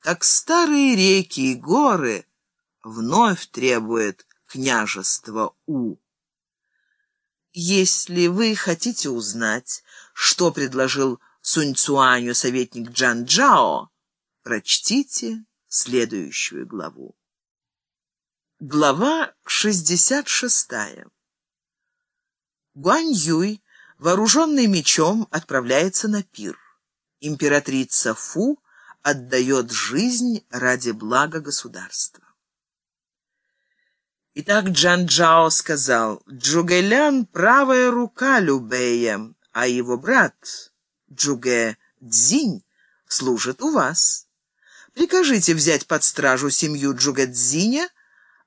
как старые реки и горы, вновь требует княжество У. Если вы хотите узнать, что предложил Сунь Цуаню советник Джан Джао, прочтите следующую главу. Глава 66. Гуань Юй, вооруженный мечом, отправляется на пир. Императрица Фу отдает жизнь ради блага государства. Итак, Джан Джао сказал, Джугэлян — правая рука Любея, а его брат Джугэ Цзинь служит у вас. Прикажите взять под стражу семью Джугэ Цзиня,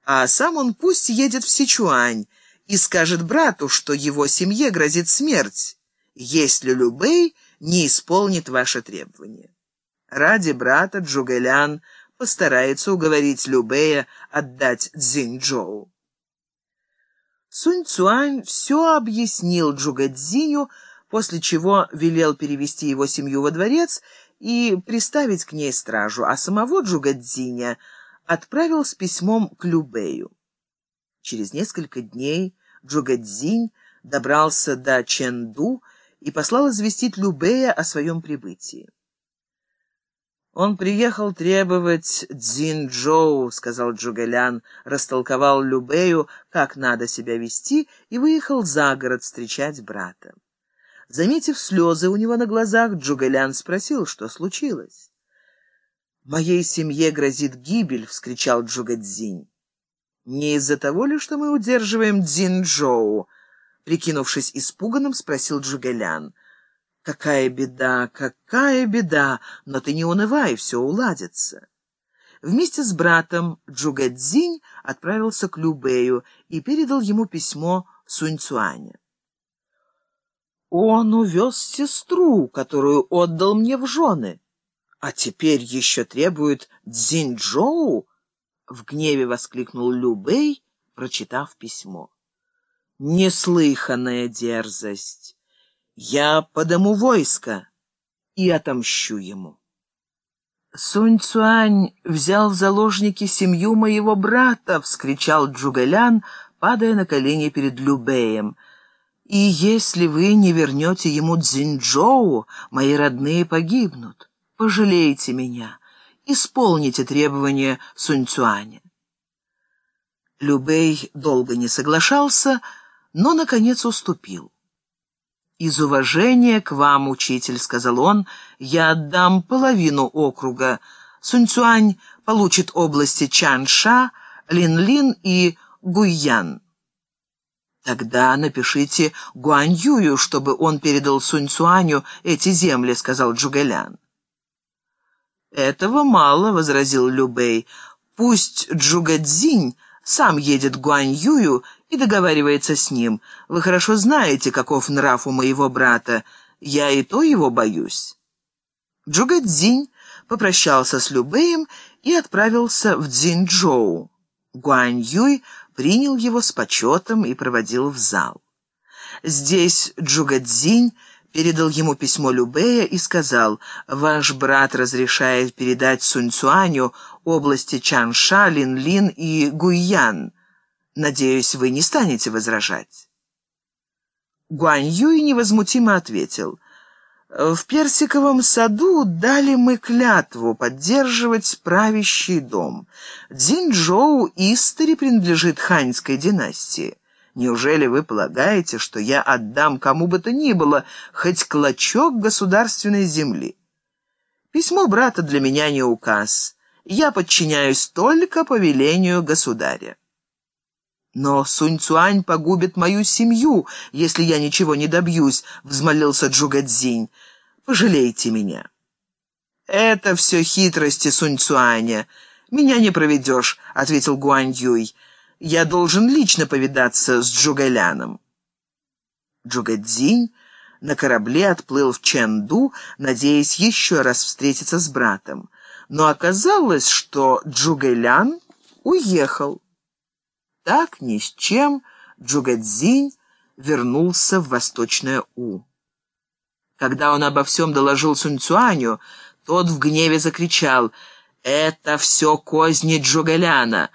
а сам он пусть едет в Сичуань и скажет брату, что его семье грозит смерть, если Любэй не исполнит ваше требование. Ради брата Джугэлян — постарается уговорить Любея отдать Цзиньчжоу. Сунь Цуань все объяснил Джугадзиню, после чего велел перевести его семью во дворец и приставить к ней стражу, а самого Джугадзиня отправил с письмом к Любею. Через несколько дней Джугадзинь добрался до Чэнду и послал известить Любея о своем прибытии. «Он приехал требовать Цзиньчжоу», — сказал Джугэлян, растолковал Любею, как надо себя вести, и выехал за город встречать брата. Заметив слезы у него на глазах, Джугэлян спросил, что случилось. «Моей семье грозит гибель», — вскричал Джугадзинь. «Не из-за того ли, что мы удерживаем Цзиньчжоу?» Прикинувшись испуганным, спросил Джугэлян. Какая беда, какая беда, но ты не унывай, все уладится. Вместе с братом Джугэцзинь отправился к Любею и передал ему письмо Суньцуаня. Он увез сестру, которую отдал мне в жены, а теперь еще требует Цзиньчжоу, в гневе воскликнул Любей, прочитав письмо. Неслыханная дерзость! Я подыму войско и отомщу ему. «Сунь Цуань взял в заложники семью моего брата!» — вскричал Джугэлян, падая на колени перед Любеем. «И если вы не вернете ему Цзиньчжоу, мои родные погибнут. Пожалейте меня, исполните требования Сунь Цуаня». Любей долго не соглашался, но, наконец, уступил. «Из уважения к вам, учитель», — сказал он, — «я отдам половину округа. Суньцюань получит области Чанша, Линлин и Гуйян». «Тогда напишите Гуаньюю, чтобы он передал Суньцюаню эти земли», — сказал Джугэлян. «Этого мало», — возразил Любэй. «Пусть Джугадзинь сам едет к Гуаньюю и договаривается с ним. Вы хорошо знаете, каков нрав у моего брата. Я и то его боюсь». Джугэцзинь попрощался с Любеем и отправился в Цзиньчжоу. Гуань Юй принял его с почетом и проводил в зал. Здесь Джугэцзинь передал ему письмо Любея и сказал, «Ваш брат разрешает передать Суньцуаню области Чанша, Линлин и Гуйян». Надеюсь, вы не станете возражать. Гуань Юй невозмутимо ответил. В персиковом саду дали мы клятву поддерживать правящий дом. Цзиньчжоу истори принадлежит ханьской династии. Неужели вы полагаете, что я отдам кому бы то ни было хоть клочок государственной земли? Письмо брата для меня не указ. Я подчиняюсь только повелению государя. «Но Сунь Цуань погубит мою семью, если я ничего не добьюсь», — взмолился Джугадзинь. «Пожалейте меня». «Это все хитрости Сунь Цуаня. Меня не проведешь», — ответил Гуань Юй. «Я должен лично повидаться с Джугэляном». Джугадзинь на корабле отплыл в Чэнду, надеясь еще раз встретиться с братом. Но оказалось, что Джугэлян уехал. Так ни с чем Джугадзинь вернулся в Восточное У. Когда он обо всем доложил Суньцуаню, тот в гневе закричал Это все козни Джугеляна.